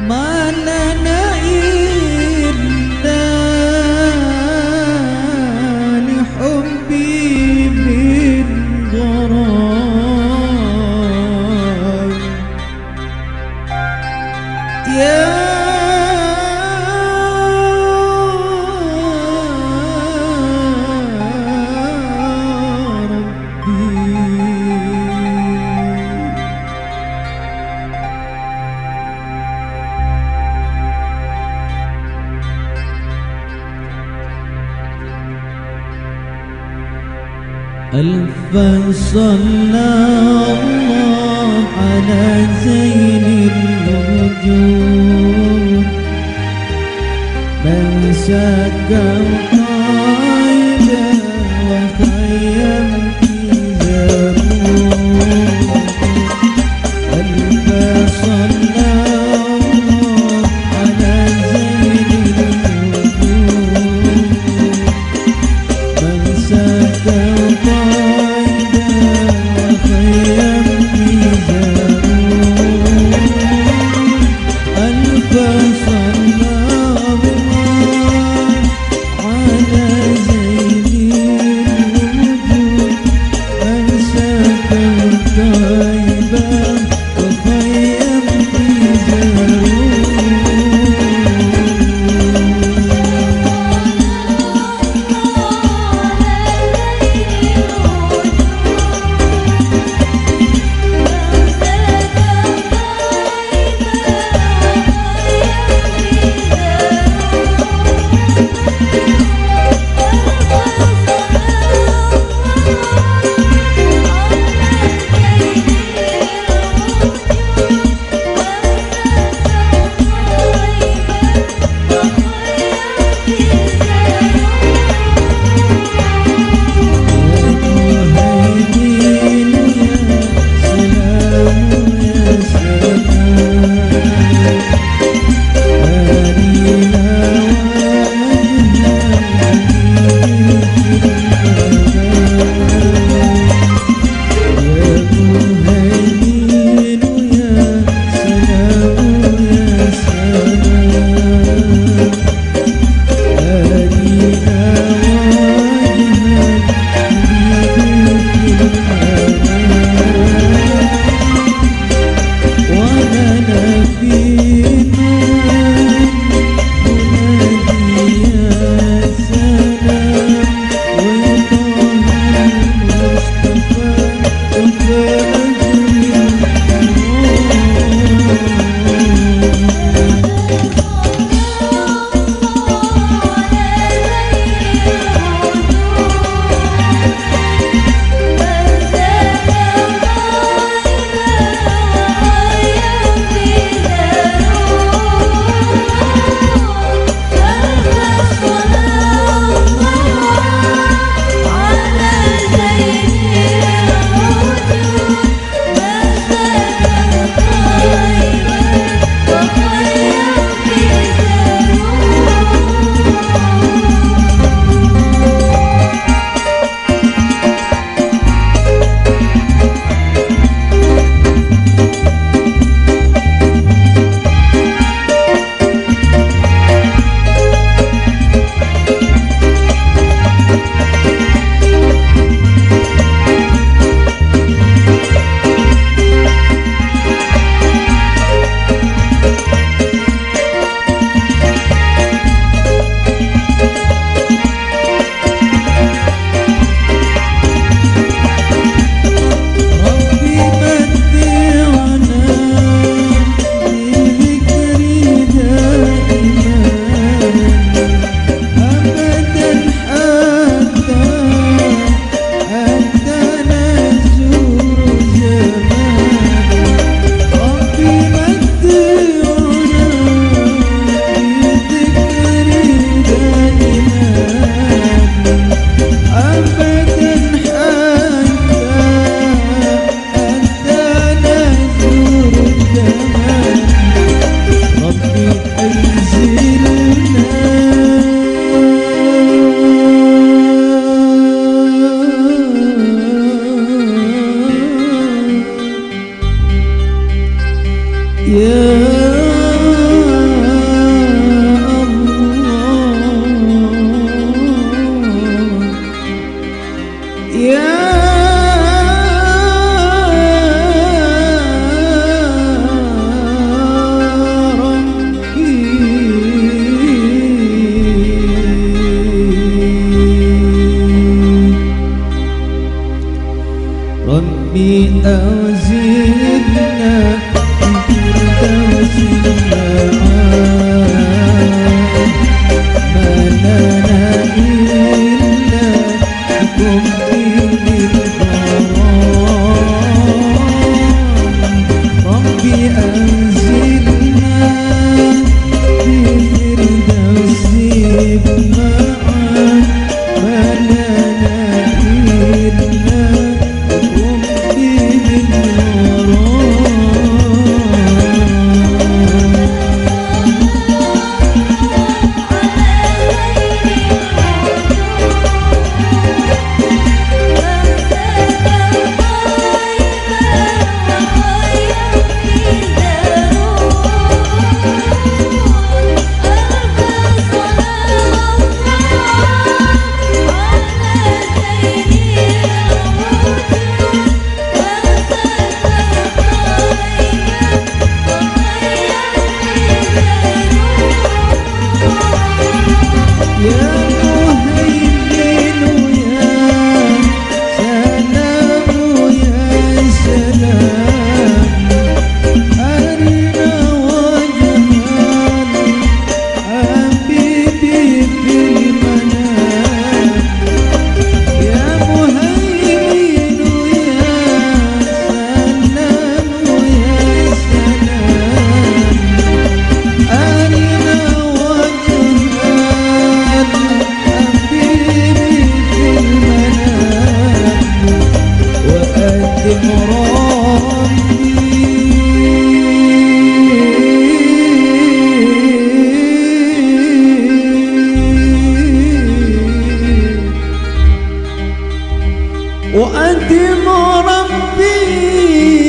ما لنا إلا لحبي من غرام يا ألفا صلى الله على زين الوجود. من سكن قائدا وخيم في زرور قلبي أو زدنا وأنت مربي